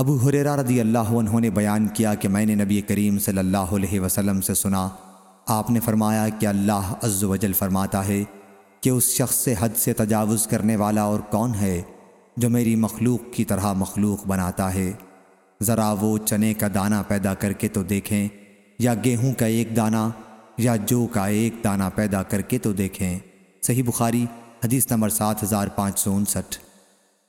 ابو حریرہ رضی اللہ عنہ نے بیان کیا کہ میں نے نبی کریم صلی اللہ علیہ وسلم سے سنا، آپ نے فرمایا کہ اللہ عز و جل فرماتا ہے کہ اس شخص سے حد سے تجاوز کرنے والا اور کون ہے جو میری مخلوق کی طرح مخلوق بناتا ہے؟ ذرا وہ چنے کا دانہ پیدا کر کے تو دیکھیں، یا گیہوں کا ایک دانہ، یا جو کا ایک دانہ پیدا کر کے تو دیکھیں۔ صحیح بخاری، حدیث نمبر سات ہزار پانچ سو انسٹھ۔